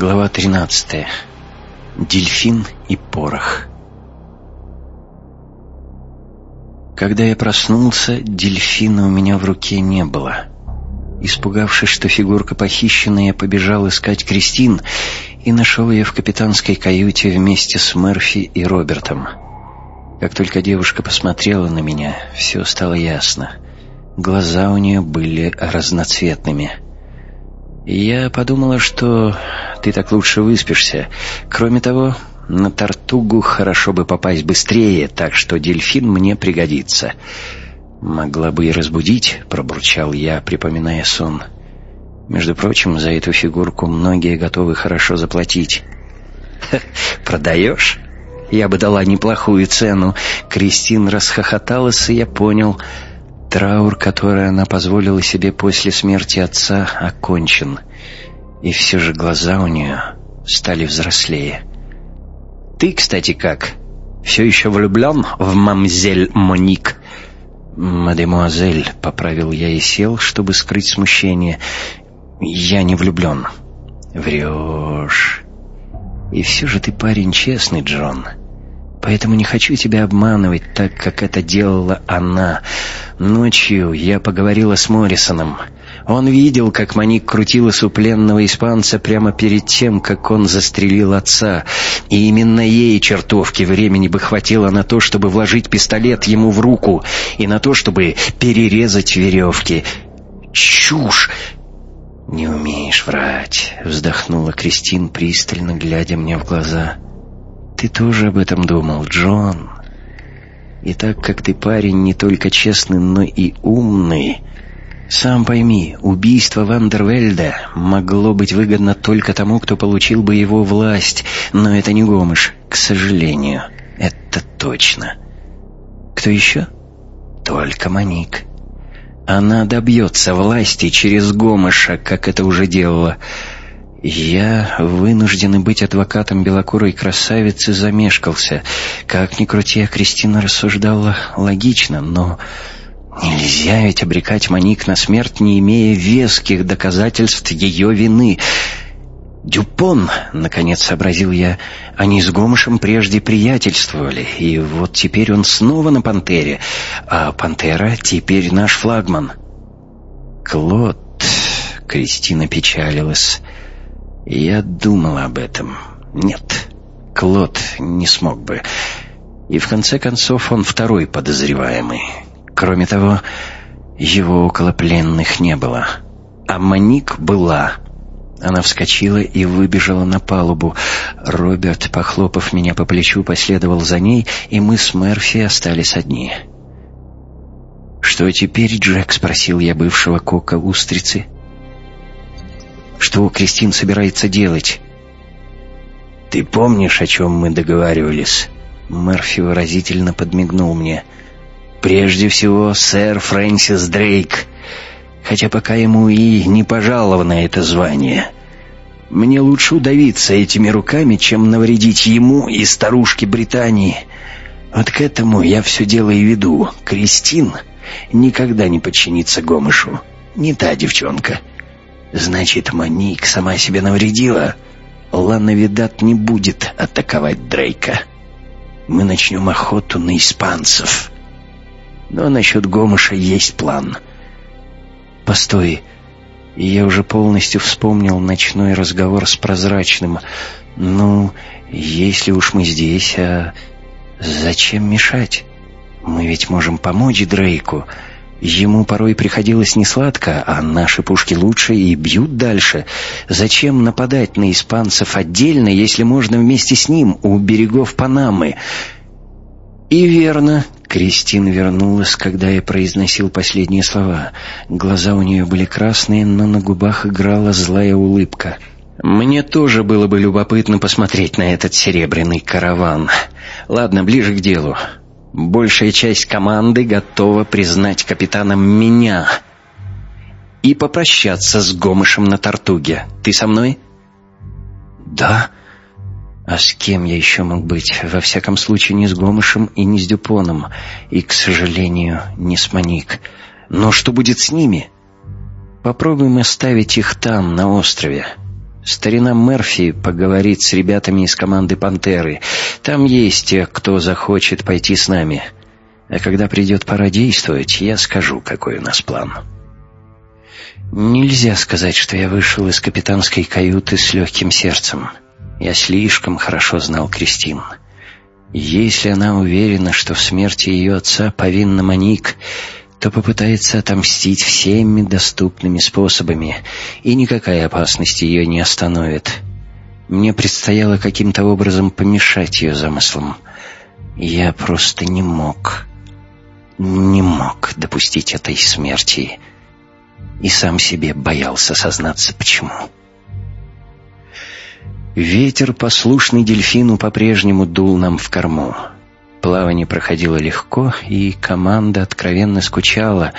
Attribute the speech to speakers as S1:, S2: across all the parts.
S1: Глава 13. Дельфин и порох. Когда я проснулся, дельфина у меня в руке не было. Испугавшись, что фигурка похищена, я побежал искать Кристин и нашел ее в капитанской каюте вместе с Мерфи и Робертом. Как только девушка посмотрела на меня, все стало ясно. Глаза у нее были разноцветными — я подумала, что ты так лучше выспишься. Кроме того, на Тартугу хорошо бы попасть быстрее, так что дельфин мне пригодится. Могла бы и разбудить, пробурчал я, припоминая сон. Между прочим, за эту фигурку многие готовы хорошо заплатить. «Продаешь?» Я бы дала неплохую цену. Кристин расхохоталась, и я понял, Траур, который она позволила себе после смерти отца, окончен. И все же глаза у нее стали взрослее. «Ты, кстати, как? Все еще влюблен в мамзель Моник?» «Мадемуазель», — поправил я и сел, чтобы скрыть смущение. «Я не влюблен». «Врешь. И все же ты парень честный, Джон. Поэтому не хочу тебя обманывать так, как это делала она. Ночью я поговорила с Моррисоном. Он видел, как Маник крутилась у пленного испанца прямо перед тем, как он застрелил отца. И именно ей, чертовки, времени бы хватило на то, чтобы вложить пистолет ему в руку и на то, чтобы перерезать веревки. «Чушь!» «Не умеешь врать», — вздохнула Кристин, пристально глядя мне в глаза. «Я ты тоже об этом думал, Джон. И так как ты парень не только честный, но и умный, сам пойми, убийство Вандервельда могло быть выгодно только тому, кто получил бы его власть, но это не Гомыш, к сожалению. Это точно. Кто еще? Только Моник. Она добьется власти через Гомыша, как это уже делала. Я, вынужденный быть адвокатом белокурой красавицы, замешкался. Как ни крути, Кристина рассуждала логично, но нельзя ведь обрекать Моник на смерть, не имея веских доказательств ее вины. «Дюпон», — наконец сообразил я, — они с Гомышем прежде приятельствовали, и вот теперь он снова на «Пантере», а «Пантера» теперь наш флагман. «Клод», — Кристина печалилась, — я думал об этом. Нет, Клод не смог бы. И в конце концов он второй подозреваемый. Кроме того, его около пленных не было. А Моник была. Она вскочила и выбежала на палубу. Роберт, похлопав меня по плечу, последовал за ней, и мы с Мерфи остались одни. «Что теперь, Джек?» — спросил я бывшего кока устрицы. Что Кристин собирается делать? «Ты помнишь, о чем мы договаривались?» Мерфи выразительно подмигнул мне. «Прежде всего, сэр Фрэнсис Дрейк, хотя пока ему и не пожаловано это звание. Мне лучше удавиться этими руками, чем навредить ему и старушке Британии. Вот к этому я все дело и веду. Кристин никогда не подчинится Гомышу. Не та девчонка». Значит, Моник сама себе навредила. Лана Видат не будет атаковать Дрейка. Мы начнем охоту на испанцев. Но насчет Гомыша есть план. Постой. Я уже полностью вспомнил ночной разговор с прозрачным. Ну, если уж мы здесь, а зачем мешать? Мы ведь можем помочь Дрейку. Ему порой приходилось несладко, а наши пушки лучше и бьют дальше. Зачем нападать на испанцев отдельно, если можно вместе с ним у берегов Панамы? И верно, Кристин вернулась, когда я произносил последние слова. Глаза у нее были красные, но на губах играла злая улыбка. Мне тоже было бы любопытно посмотреть на этот серебряный караван. Ладно, ближе к делу. Большая часть команды готова признать капитаном меня и попрощаться с Гомышем на Тартуге. Ты со мной? Да. А с кем я еще мог быть? Во всяком случае, не с Гомышем и не с Дюпоном. И, к сожалению, не с Моник. Но что будет с ними? Попробуем оставить их там, на острове. Старина Мерфи поговорит с ребятами из команды «Пантеры». Там есть те, кто захочет пойти с нами. А когда придет пора действовать, я скажу, какой у нас план. Нельзя сказать, что я вышел из капитанской каюты с легким сердцем. Я слишком хорошо знал Кристин. Если она уверена, что в смерти ее отца повинна Моник, то попытается отомстить всеми доступными способами, и никакая опасность ее не остановит. Мне предстояло каким-то образом помешать ее замыслам. Я просто не мог, не мог допустить этой смерти, и сам себе боялся сознаться, почему. Ветер, послушный дельфину, по-прежнему дул нам в корму. Плавание проходило легко, и команда откровенно скучала.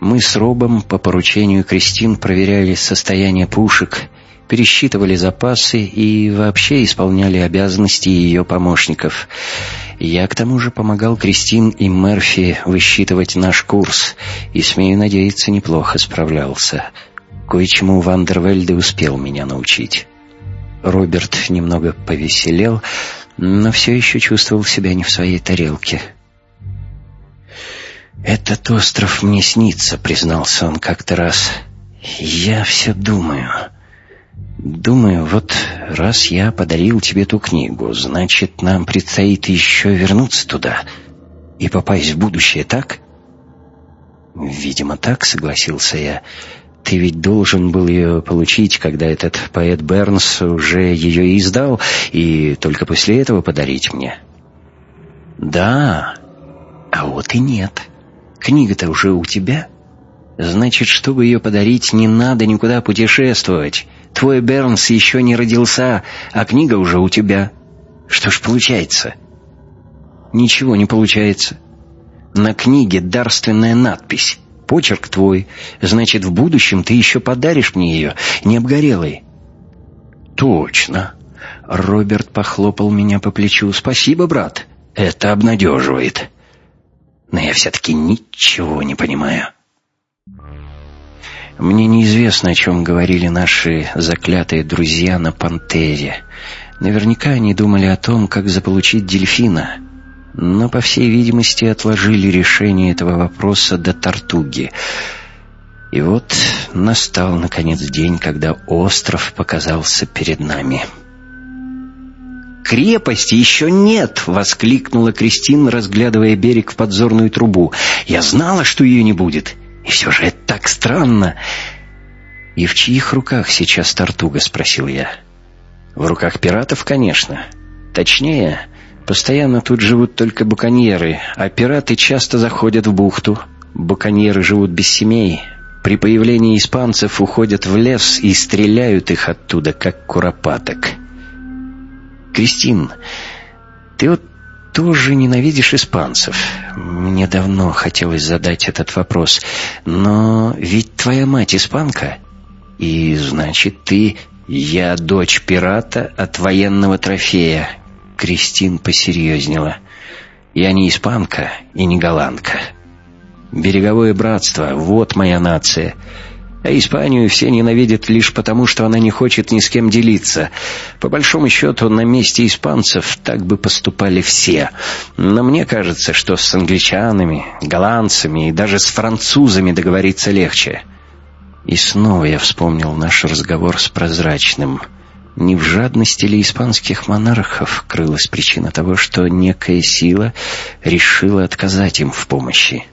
S1: Мы с Робом по поручению Кристин проверяли состояние пушек, пересчитывали запасы и вообще исполняли обязанности ее помощников. Я к тому же помогал Кристин и Мерфи высчитывать наш курс, и, смею надеяться, неплохо справлялся. Кое-чему Вандервельде успел меня научить. Роберт немного повеселел, но все еще чувствовал себя не в своей тарелке. «Этот остров мне снится», — признался он как-то раз. «Я все думаю. Думаю, вот раз я подарил тебе ту книгу, значит, нам предстоит еще вернуться туда и попасть в будущее, так?» «Видимо, так», — согласился я. Ты ведь должен был ее получить, когда этот поэт Бернс уже ее издал, и только после этого подарить мне. Да, а вот и нет. Книга-то уже у тебя. Значит, чтобы ее подарить, не надо никуда путешествовать. Твой Бернс еще не родился, а книга уже у тебя. Что ж получается? Ничего не получается. На книге дарственная надпись. Почерк твой. Значит, в будущем ты еще подаришь мне ее, не обгорелой». «Точно». Роберт похлопал меня по плечу. «Спасибо, брат. Это обнадеживает. Но я все-таки ничего не понимаю». Мне неизвестно, о чем говорили наши заклятые друзья на «Пантере». Наверняка они думали о том, как заполучить дельфина — но, по всей видимости, отложили решение этого вопроса до Тартуги. И вот настал, наконец, день, когда остров показался перед нами. «Крепости еще нет!» — воскликнула Кристина, разглядывая берег в подзорную трубу. «Я знала, что ее не будет. И все же это так странно!» «И в чьих руках сейчас Тартуга?» — спросил я. «В руках пиратов, конечно. Точнее, Постоянно тут живут только буконьеры, а пираты часто заходят в бухту. Буконьеры живут без семей. При появлении испанцев уходят в лес и стреляют их оттуда, как куропаток. Кристин, ты вот тоже ненавидишь испанцев. Мне давно хотелось задать этот вопрос. Но ведь твоя мать испанка, и значит ты... Я дочь пирата от военного трофея, Кристин посерьезнела. «Я не испанка и не голландка. Береговое братство — вот моя нация». А Испанию все ненавидят лишь потому, что она не хочет ни с кем делиться. По большому счету, на месте испанцев так бы поступали все. Но мне кажется, что с англичанами, голландцами и даже с французами договориться легче. И снова я вспомнил наш разговор с прозрачным — не в жадности ли испанских монархов крылась причина того, что некая сила решила отказать им в помощи?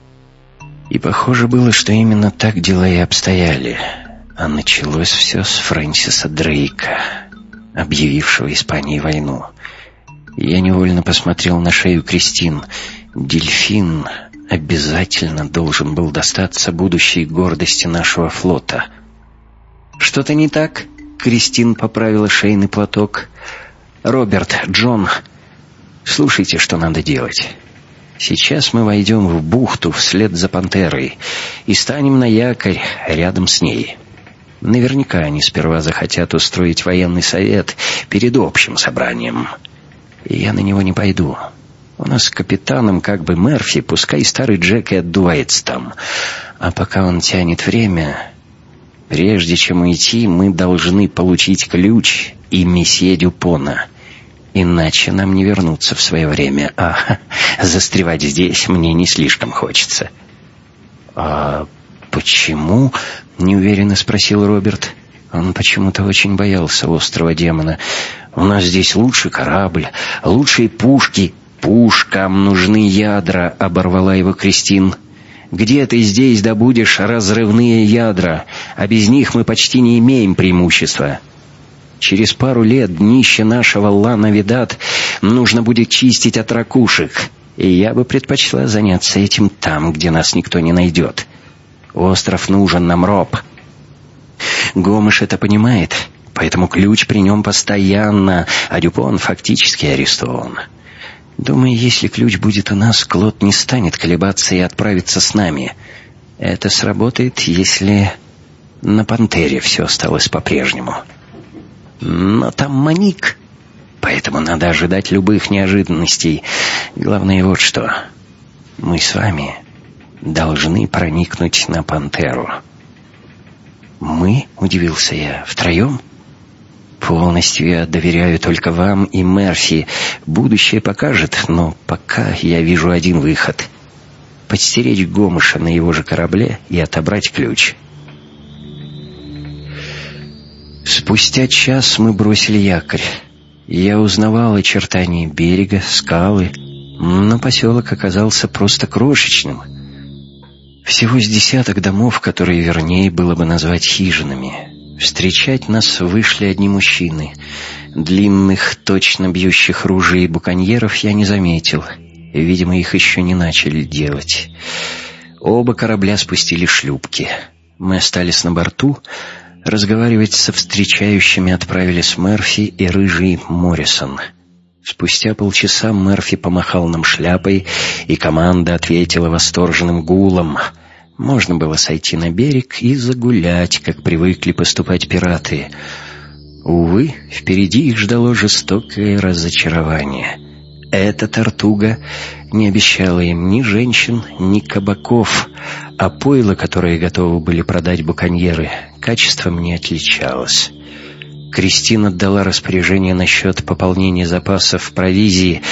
S1: И похоже было, что именно так дела и обстояли. А началось все с Фрэнсиса Дрейка, объявившего Испании войну. Я невольно посмотрел на шею Кристин. Дельфин обязательно должен был достаться будущей гордости нашего флота. «Что-то не так?» Кристин поправила шейный платок. «Роберт, Джон, слушайте, что надо делать. Сейчас мы войдем в бухту вслед за пантерой и станем на якорь рядом с ней. Наверняка они сперва захотят устроить военный совет перед общим собранием. И я на него не пойду. У нас с капитаном как бы Мерфи, пускай старый Джек и отдувается там. А пока он тянет время, Прежде чем уйти, мы должны получить ключ и месье Дюпона. Иначе нам не вернуться в свое время, а застревать здесь мне не слишком хочется». «А почему?» — неуверенно спросил Роберт. Он почему-то очень боялся острова демона. «У нас здесь лучший корабль, лучшие пушки». «Пушкам нужны ядра», — оборвала его Кристин. «Где ты здесь добудешь разрывные ядра? А без них мы почти не имеем преимущества». Через пару лет днище нашего Лана Видат нужно будет чистить от ракушек, и я бы предпочла заняться этим там, где нас никто не найдет. Остров нужен нам, Роб. Гомыш это понимает, поэтому ключ при нем постоянно, а Дюпон фактически арестован. Думаю, если ключ будет у нас, Клод не станет колебаться и отправиться с нами. Это сработает, если на «Пантере» все осталось по-прежнему. Но там Маник, поэтому надо ожидать любых неожиданностей. Главное вот что. Мы с вами должны проникнуть на «Пантеру». «Мы?» — удивился я. «Втроем?» «Полностью я доверяю только вам и Мерфи. Будущее покажет, но пока я вижу один выход. Подстеречь Гомыша на его же корабле и отобрать ключ». Спустя час мы бросили якорь. Я узнавал очертания берега, скалы, но поселок оказался просто крошечным. Всего с десяток домов, которые вернее было бы назвать хижинами. Встречать нас вышли одни мужчины. Длинных, точно бьющих ружей буконьеров я не заметил. Видимо, их еще не начали делать. Оба корабля спустили шлюпки. Мы остались на борту, Разговаривать со встречающими отправились Мерфи и рыжий Моррисон. Спустя полчаса Мерфи помахал нам шляпой, и команда ответила восторженным гулом. Можно было сойти на берег и загулять, как привыкли поступать пираты. Увы, впереди их ждало жестокое разочарование. Эта тортуга не обещала им ни женщин, ни кабаков, а пойло, которое готовы были продать буконьеры, качеством не отличалось. Кристина дала распоряжение насчет пополнения запасов провизии,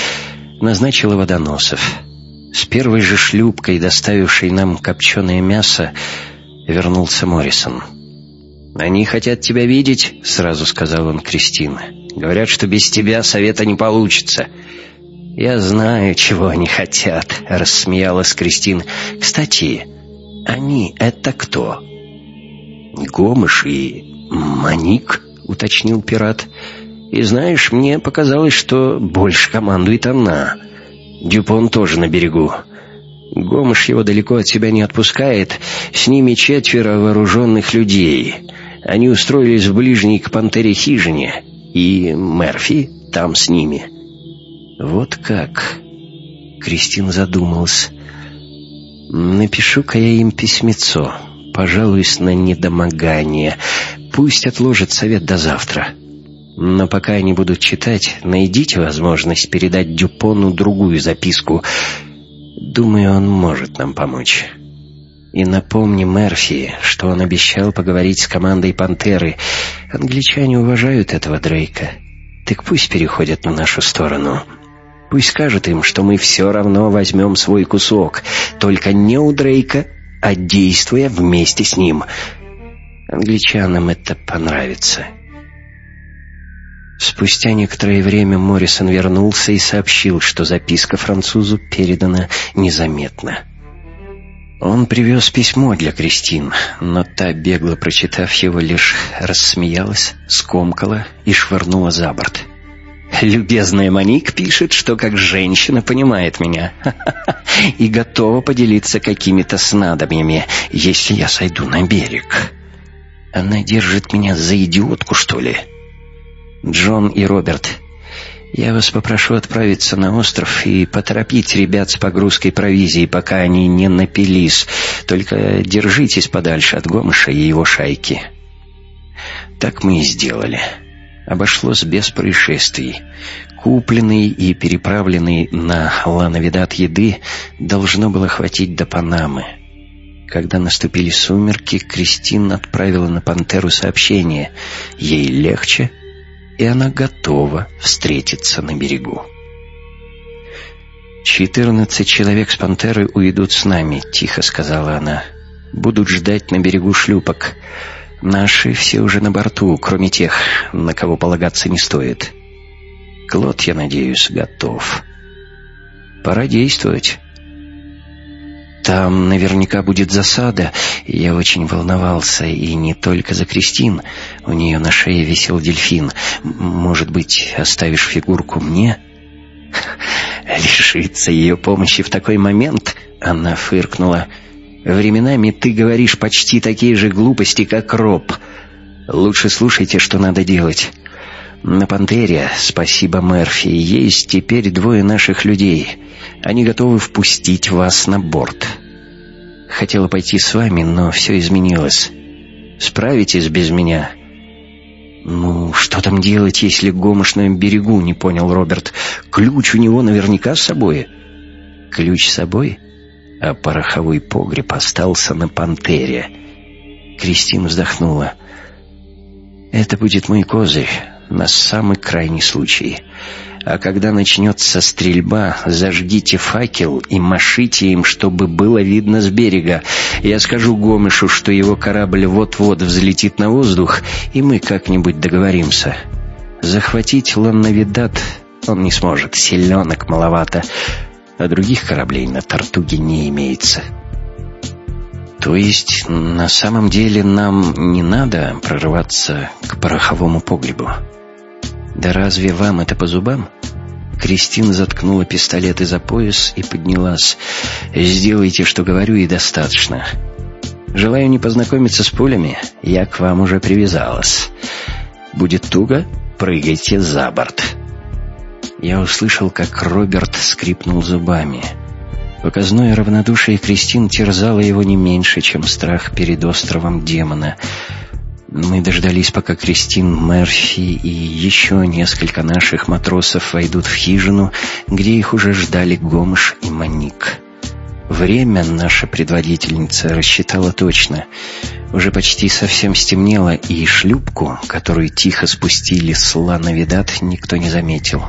S1: назначила водоносов. С первой же шлюпкой, доставившей нам копченое мясо, вернулся Моррисон. «Они хотят тебя видеть», — сразу сказал он Кристине. «Говорят, что без тебя совета не получится». «Я знаю, чего они хотят», — рассмеялась Кристин. «Кстати, они — это кто?» «Гомыш и Маник», — уточнил пират. «И знаешь, мне показалось, что больше командует она. Дюпон тоже на берегу. Гомыш его далеко от себя не отпускает. С ними четверо вооруженных людей. Они устроились в ближней к пантере хижине, и Мерфи там с ними». «Вот как?» Кристин задумалась. «Напишу-ка я им письмецо. Пожалуюсь на недомогание. Пусть отложат совет до завтра. Но пока они будут читать, найдите возможность передать Дюпону другую записку. Думаю, он может нам помочь». И напомни Мерфи, что он обещал поговорить с командой «Пантеры». Англичане уважают этого Дрейка. Так пусть переходят на нашу сторону». Пусть скажет им, что мы все равно возьмем свой кусок, только не у Дрейка, а действуя вместе с ним. Англичанам это понравится. Спустя некоторое время Моррисон вернулся и сообщил, что записка французу передана незаметно. Он привез письмо для Кристин, но та, бегло прочитав его, лишь рассмеялась, скомкала и швырнула за борт. Любезная Моник пишет, что как женщина понимает меня и готова поделиться какими-то снадобьями, если я сойду на берег. Она держит меня за идиотку, что ли? Джон и Роберт, я вас попрошу отправиться на остров и поторопить ребят с погрузкой провизии, пока они не напились. Только держитесь подальше от Гомыша и его шайки. Так мы и сделали обошлось без происшествий. Купленный и переправленный на Лановидат еды должно было хватить до Панамы. Когда наступили сумерки, Кристин отправила на пантеру сообщение. Ей легче, и она готова встретиться на берегу. «Четырнадцать человек с пантеры уйдут с нами», — тихо сказала она. «Будут ждать на берегу шлюпок. Наши все уже на борту, кроме тех, на кого полагаться не стоит. Клод, я надеюсь, готов. Пора действовать». Там наверняка будет засада. Я очень волновался, и не только за Кристин. У нее на шее висел дельфин. Может быть, оставишь фигурку мне?» «Лишиться ее помощи в такой момент?» Она фыркнула. «Временами ты говоришь почти такие же глупости, как Роб. Лучше слушайте, что надо делать. На «Пантере», спасибо Мерфи, есть теперь двое наших людей. Они готовы впустить вас на борт. Хотела пойти с вами, но все изменилось. Справитесь без меня?» «Ну, что там делать, если Гомыш на берегу?» — не понял Роберт. «Ключ у него наверняка с собой». «Ключ с собой?» А пороховой погреб остался на «Пантере». Кристина вздохнула. «Это будет мой козырь на самый крайний случай. А когда начнется стрельба, зажгите факел и машите им, чтобы было видно с берега. Я скажу Гомешу, что его корабль вот-вот взлетит на воздух, и мы как-нибудь договоримся. Захватить Ланновидат он не сможет, селенок маловато, а других кораблей на Тартуге не имеется». То есть, на самом деле нам не надо прорываться к пороховому погребу? «Да разве вам это по зубам?» Кристина заткнула пистолет за пояс и поднялась. «Сделайте, что говорю, и достаточно. Желаю не познакомиться с пулями, я к вам уже привязалась. Будет туго, прыгайте за борт». Я услышал, как Роберт скрипнул зубами. Показное равнодушие Кристин терзало его не меньше, чем страх перед островом демона — мы дождались, пока Кристин, Мерфи и еще несколько наших матросов войдут в хижину, где их уже ждали Гомыш и Маник. Время наша предводительница рассчитала точно. Уже почти совсем стемнело, и шлюпку, которую тихо спустили с Лановидат, никто не заметил.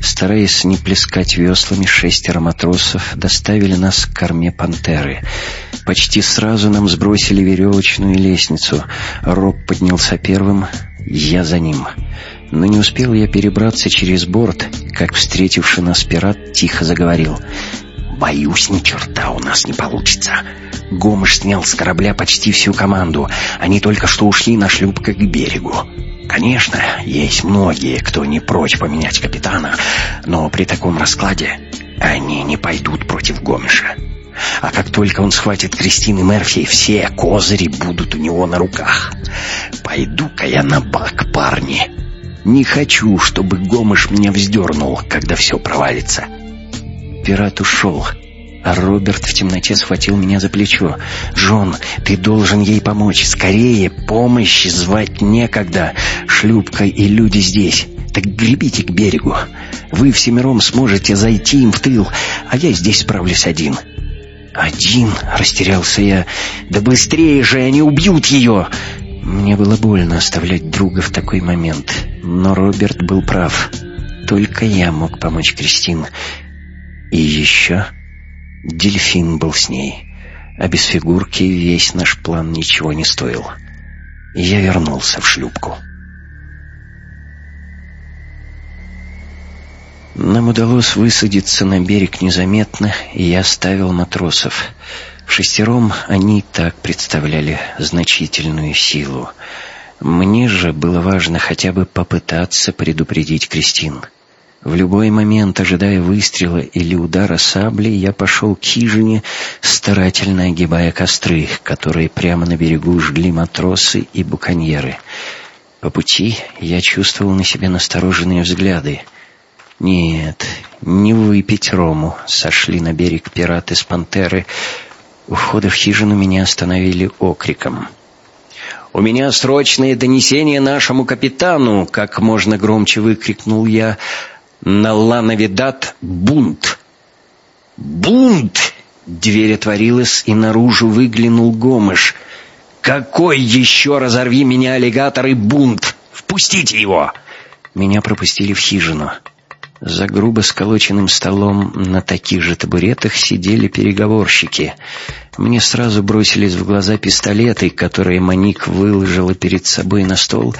S1: Стараясь не плескать веслами, шестеро матросов доставили нас к корме «Пантеры». Почти сразу нам сбросили веревочную лестницу. Роб поднялся первым, я за ним. Но не успел я перебраться через борт, как встретивший нас пират тихо заговорил. «Боюсь, ни черта у нас не получится. Гомыш снял с корабля почти всю команду. Они только что ушли на шлюпках к берегу. Конечно, есть многие, кто не прочь поменять капитана, но при таком раскладе они не пойдут против Гомеша. А как только он схватит Кристины Мерфи, все козыри будут у него на руках. Пойду-ка я на бак, парни. Не хочу, чтобы Гомыш меня вздернул, когда все провалится. Пират ушел. А Роберт в темноте схватил меня за плечо. «Джон, ты должен ей помочь. Скорее, помощь звать некогда. Шлюпка и люди здесь. Так гребите к берегу. Вы всемиром сможете зайти им в тыл, а я здесь справлюсь один». «Один?» — растерялся я. «Да быстрее же, они убьют ее!» Мне было больно оставлять друга в такой момент, но Роберт был прав. Только я мог помочь Кристин. И еще... Дельфин был с ней, а без фигурки весь наш план ничего не стоил. Я вернулся в шлюпку. Нам удалось высадиться на берег незаметно, и я оставил матросов. В шестером они и так представляли значительную силу. Мне же было важно хотя бы попытаться предупредить Кристин. В любой момент, ожидая выстрела или удара сабли, я пошел к хижине, старательно огибая костры, которые прямо на берегу жгли матросы и буконьеры. По пути я чувствовал на себе настороженные взгляды. Нет, не выпить рому. Сошли на берег пираты с пантеры. У входа в хижину меня остановили окриком. «У меня срочное донесение нашему капитану!» — как можно громче выкрикнул я — на Лановидат бунт. «Бунт!» Дверь отворилась, и наружу выглянул Гомыш. «Какой еще разорви меня, аллигатор, и бунт! Впустите его!» Меня пропустили в хижину. За грубо сколоченным столом на таких же табуретах сидели переговорщики. Мне сразу бросились в глаза пистолеты, которые Маник выложила перед собой на стол,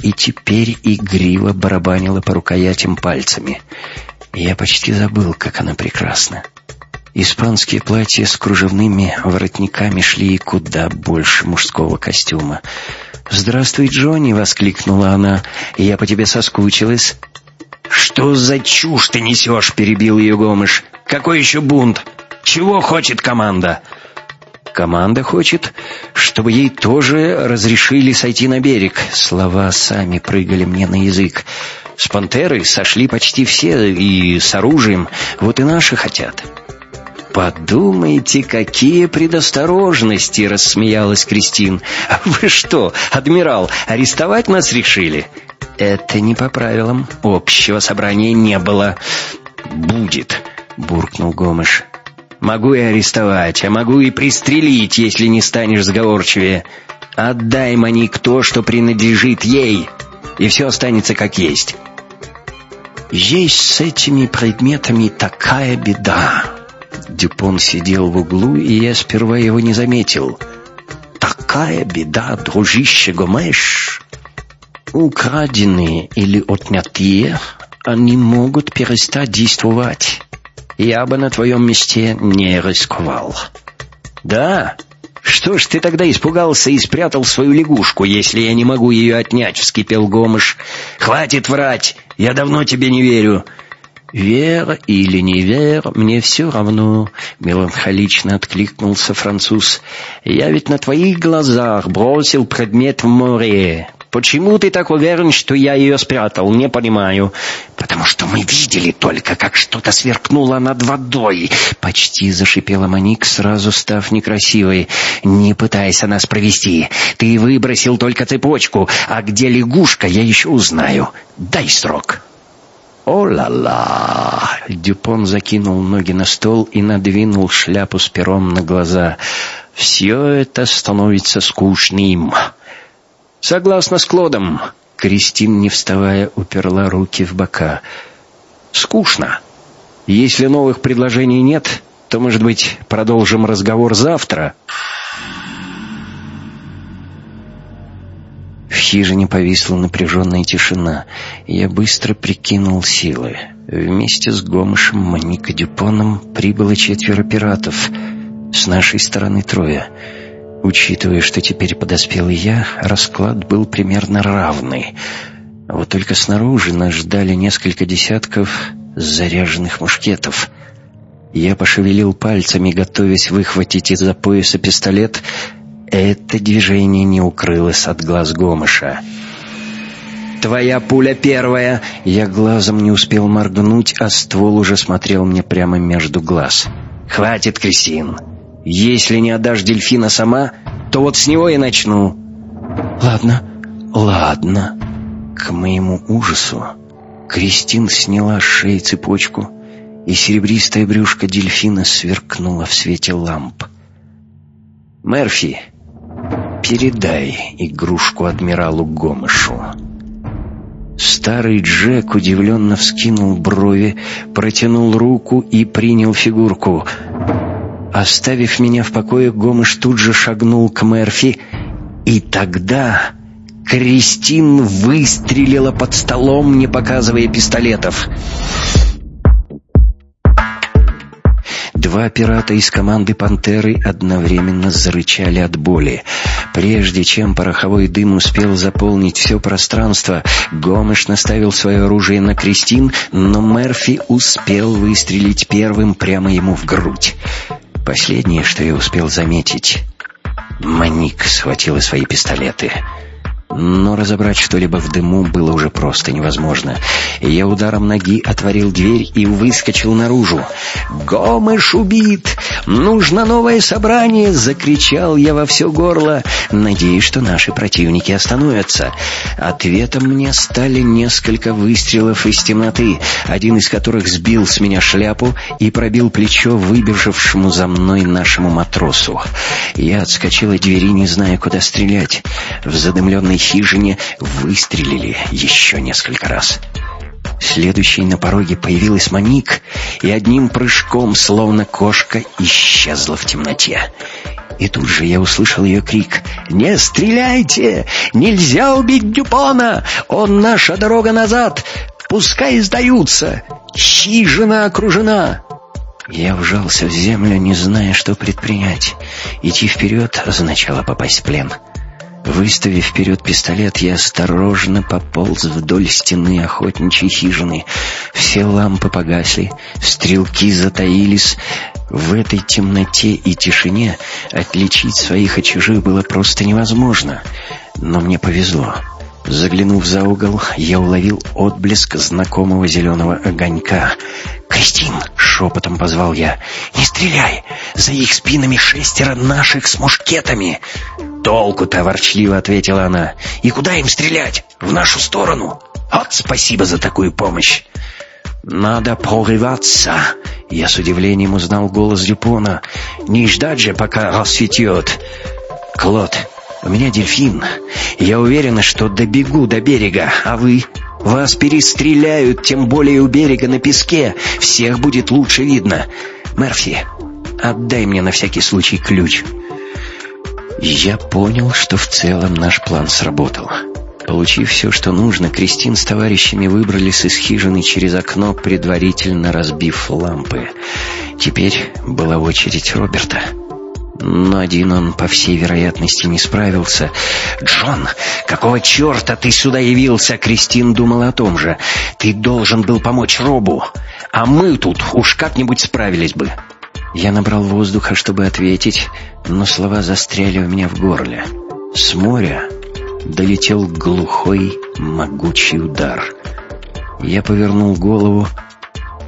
S1: и теперь игриво барабанила по рукоятям пальцами. Я почти забыл, как она прекрасна. Испанские платья с кружевными воротниками шли куда больше мужского костюма. «Здравствуй, Джонни!» — воскликнула она. «Я по тебе соскучилась». «Что за чушь ты несешь?» — перебил ее Гомыш. «Какой еще бунт? Чего хочет команда?» «Команда хочет, чтобы ей тоже разрешили сойти на берег». Слова сами прыгали мне на язык. «С пантеры сошли почти все, и с оружием. Вот и наши хотят». «Подумайте, какие предосторожности!» — рассмеялась Кристин. «Вы что, адмирал, арестовать нас решили?» «Это не по правилам. Общего собрания не было». «Будет», — буркнул Гомыш. «Могу и арестовать, а могу и пристрелить, если не станешь сговорчивее. Отдай Моник то, что принадлежит ей, и все останется как есть». «Есть с этими предметами такая беда». Дюпон сидел в углу, и я сперва его не заметил. «Такая беда, дружище Гомеш!» Украденные или отнятые, они могут перестать действовать. Я бы на твоем месте не рисковал. Да? Что ж ты тогда испугался и спрятал свою лягушку, если я не могу ее отнять, вскипел Гомыш. Хватит врать, я давно тебе не верю. «Вер или не вер, мне все равно», — меланхолично откликнулся француз. «Я ведь на твоих глазах бросил предмет в море. Почему ты так уверен, что я ее спрятал? Не понимаю. Потому что мы видели только, как что-то сверкнуло над водой. Почти зашипела Маник, сразу став некрасивой. Не пытайся нас провести. Ты выбросил только цепочку, а где лягушка, я еще узнаю. Дай срок. «О-ла-ла!» Дюпон закинул ноги на стол и надвинул шляпу с пером на глаза. «Все это становится скучным. «Согласно с Клодом». Кристин, не вставая, уперла руки в бока. «Скучно. Если новых предложений нет, то, может быть, продолжим разговор завтра?» В хижине повисла напряженная тишина. Я быстро прикинул силы. Вместе с Гомышем, Моникой Дюпоном прибыло четверо пиратов. С нашей стороны трое — Учитывая, что теперь подоспел я, расклад был примерно равный. Вот только снаружи нас ждали несколько десятков заряженных мушкетов. Я пошевелил пальцами, готовясь выхватить из-за пояса пистолет. Это движение не укрылось от глаз Гомыша. «Твоя пуля первая!» Я глазом не успел моргнуть, а ствол уже смотрел мне прямо между глаз. «Хватит, Кристин!» Если не отдашь дельфина сама, то вот с него и начну». «Ладно, ладно». К моему ужасу Кристин сняла с шеи цепочку, и серебристая брюшко дельфина сверкнуло в свете ламп. «Мерфи, передай игрушку адмиралу Гомышу». Старый Джек удивленно вскинул брови, протянул руку и принял фигурку — Оставив меня в покое, Гомыш тут же шагнул к Мерфи, и тогда Кристин выстрелила под столом, не показывая пистолетов. Два пирата из команды «Пантеры» одновременно зарычали от боли. Прежде чем пороховой дым успел заполнить все пространство, Гомыш наставил свое оружие на Кристин, но Мерфи успел выстрелить первым прямо ему в грудь. Последнее, что я успел заметить, Маник схватила свои пистолеты. Но разобрать что-либо в дыму было уже просто невозможно. Я ударом ноги отворил дверь и выскочил наружу. «Гомыш убит! Нужно новое собрание!» — закричал я во все горло, надеясь, что наши противники остановятся. Ответом мне стали несколько выстрелов из темноты, один из которых сбил с меня шляпу и пробил плечо выбежавшему за мной нашему матросу. Я отскочил от двери, не зная, куда стрелять. В задымленной хижине выстрелили еще несколько раз. Следующей на пороге появилась Моник и одним прыжком, словно кошка, исчезла в темноте. И тут же я услышал ее крик «Не стреляйте! Нельзя убить Дюпона! Он наша дорога назад! Пускай сдаются! Хижина окружена!» Я вжался в землю, не зная, что предпринять. Идти вперед означало попасть в плен. Выставив вперед пистолет, я осторожно пополз вдоль стены охотничьей хижины. Все лампы погасли, стрелки затаились. В этой темноте и тишине отличить своих от чужих было просто невозможно. Но мне повезло. Заглянув за угол, я уловил отблеск знакомого зеленого огонька. «Кристин!» — шепотом позвал я. «Не стреляй! За их спинами шестеро наших с мушкетами!» «Толку-то!» — ворчливо ответила она. «И куда им стрелять? В нашу сторону? Вот спасибо за такую помощь!» «Надо прорываться!» Я с удивлением узнал голос Дюпона. «Не ждать же, пока рассветет!» «Клод, у меня дельфин. Я уверена, что добегу до берега, а вы...» «Вас перестреляют, тем более у берега на песке. Всех будет лучше видно. Мерфи, отдай мне на всякий случай ключ». Я понял, что в целом наш план сработал. Получив все, что нужно, Кристин с товарищами выбрались из хижины через окно, предварительно разбив лампы. Теперь была очередь Роберта. Но один он, по всей вероятности, не справился. «Джон, какого черта ты сюда явился?» Кристин думал о том же. «Ты должен был помочь Робу, а мы тут уж как-нибудь справились бы». Я набрал воздуха, чтобы ответить, но слова застряли у меня в горле. С моря долетел глухой, могучий удар. Я повернул голову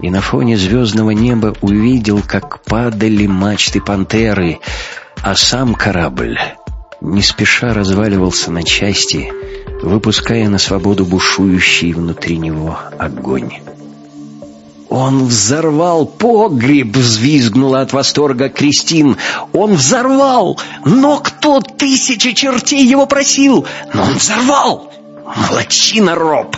S1: и на фоне звездного неба увидел, как падали мачты пантеры, а сам корабль не спеша разваливался на части, выпуская на свободу бушующий внутри него огонь. «Он взорвал погреб!» — взвизгнула от восторга Кристин. «Он взорвал! Но кто тысячи чертей его просил? Но он взорвал! Молодчина, Роб!»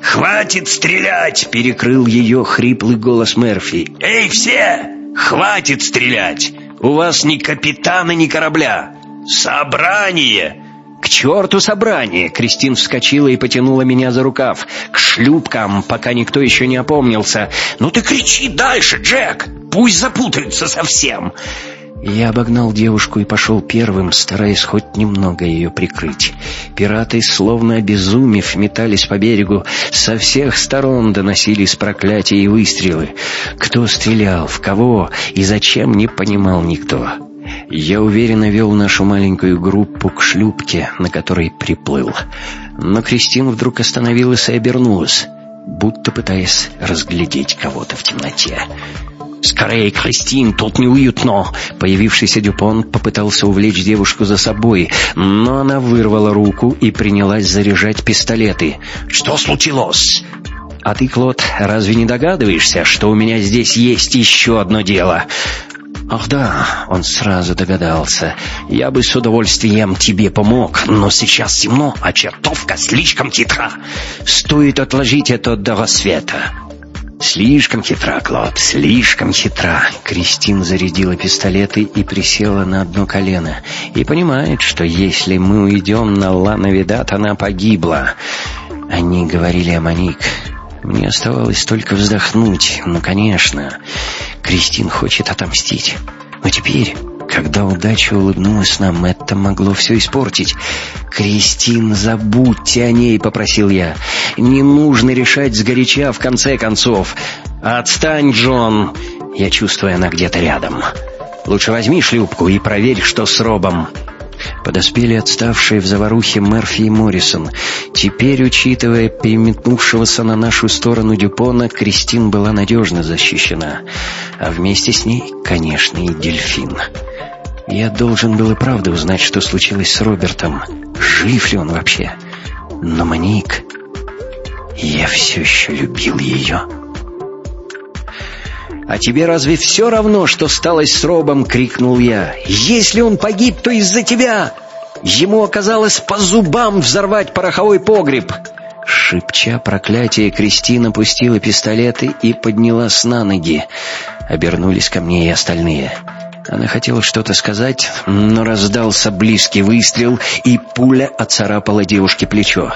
S1: «Хватит стрелять!» — перекрыл ее хриплый голос Мерфи. «Эй, все! Хватит стрелять! У вас ни капитана, ни корабля! Собрание!» «К черту собрание!» Кристин вскочила и потянула меня за рукав. «К шлюпкам, пока никто еще не опомнился!» «Ну ты кричи дальше, Джек! Пусть запутаются совсем!» Я обогнал девушку и пошел первым, стараясь хоть немного ее прикрыть. Пираты, словно обезумев, метались по берегу. Со всех сторон доносились проклятия и выстрелы. Кто стрелял, в кого и зачем, не понимал никто. Я уверенно вел нашу маленькую группу к шлюпке, на которой приплыл. Но Кристина вдруг остановилась и обернулась, будто пытаясь разглядеть кого-то в темноте. «Скорее, Кристин, тут неуютно!» Появившийся Дюпон попытался увлечь девушку за собой, но она вырвала руку и принялась заряжать пистолеты. «Что случилось?» «А ты, Клод, разве не догадываешься, что у меня здесь есть еще одно дело?» «Ах да», — он сразу догадался. «Я бы с удовольствием тебе помог, но сейчас темно, а чертовка слишком хитра. Стоит отложить это до рассвета». «Слишком хитра, Клод, слишком хитра!» Кристин зарядила пистолеты и присела на одно колено. И понимает, что если мы уйдем на Лановидат, она погибла. Они говорили о Моник. Мне оставалось только вздохнуть. Ну, конечно, Кристин хочет отомстить. Но теперь... Когда удача улыбнулась нам, это могло все испортить. «Кристин, забудьте о ней», — попросил я. «Не нужно решать сгоряча в конце концов». «Отстань, Джон!» Я чувствую, она где-то рядом. «Лучше возьми шлюпку и проверь, что с Робом». Подоспели отставшие в заварухе Мерфи и Моррисон. Теперь, учитывая переметнувшегося на нашу сторону Дюпона, Кристин была надежно защищена. А вместе с ней, конечно, и Дельфин. Я должен был и правда узнать, что случилось с Робертом. Жив ли он вообще? Но Моник... Я все еще любил ее. «А тебе разве все равно, что сталось с Робом?» — крикнул я. «Если он погиб, то из-за тебя!» Ему оказалось по зубам взорвать пороховой погреб. Шепча проклятие, Кристина пустила пистолеты и поднялась на ноги. Обернулись ко мне и остальные. Она хотела что-то сказать, но раздался близкий выстрел, и пуля оцарапала девушке плечо.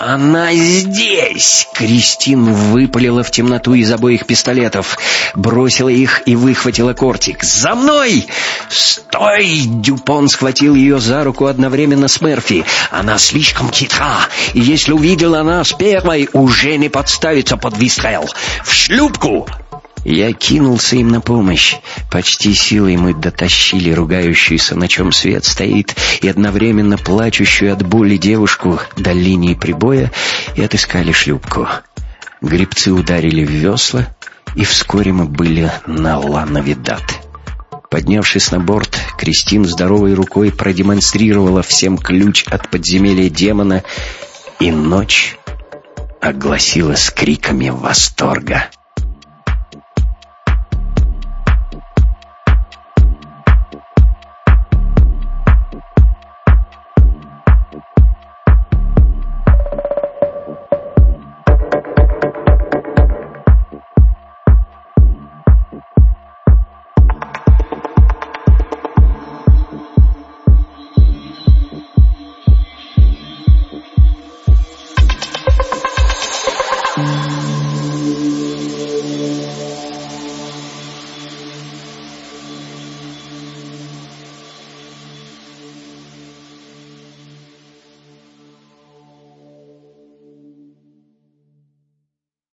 S1: «Она здесь!» Кристин выпалила в темноту из обоих пистолетов, бросила их и выхватила кортик. «За мной!» «Стой!» Дюпон схватил ее за руку одновременно с Мерфи. «Она слишком хитра, и если увидела нас первой, уже не подставится под выстрел. В шлюпку!» Я кинулся им на помощь. Почти силой мы дотащили ругающуюся, на чем свет стоит, и одновременно плачущую от боли девушку до линии прибоя и отыскали шлюпку. Грибцы ударили в весла, и вскоре мы были на Лановидат. Поднявшись на борт, Кристин здоровой рукой продемонстрировала всем ключ от подземелья демона, и ночь огласила с криками восторга.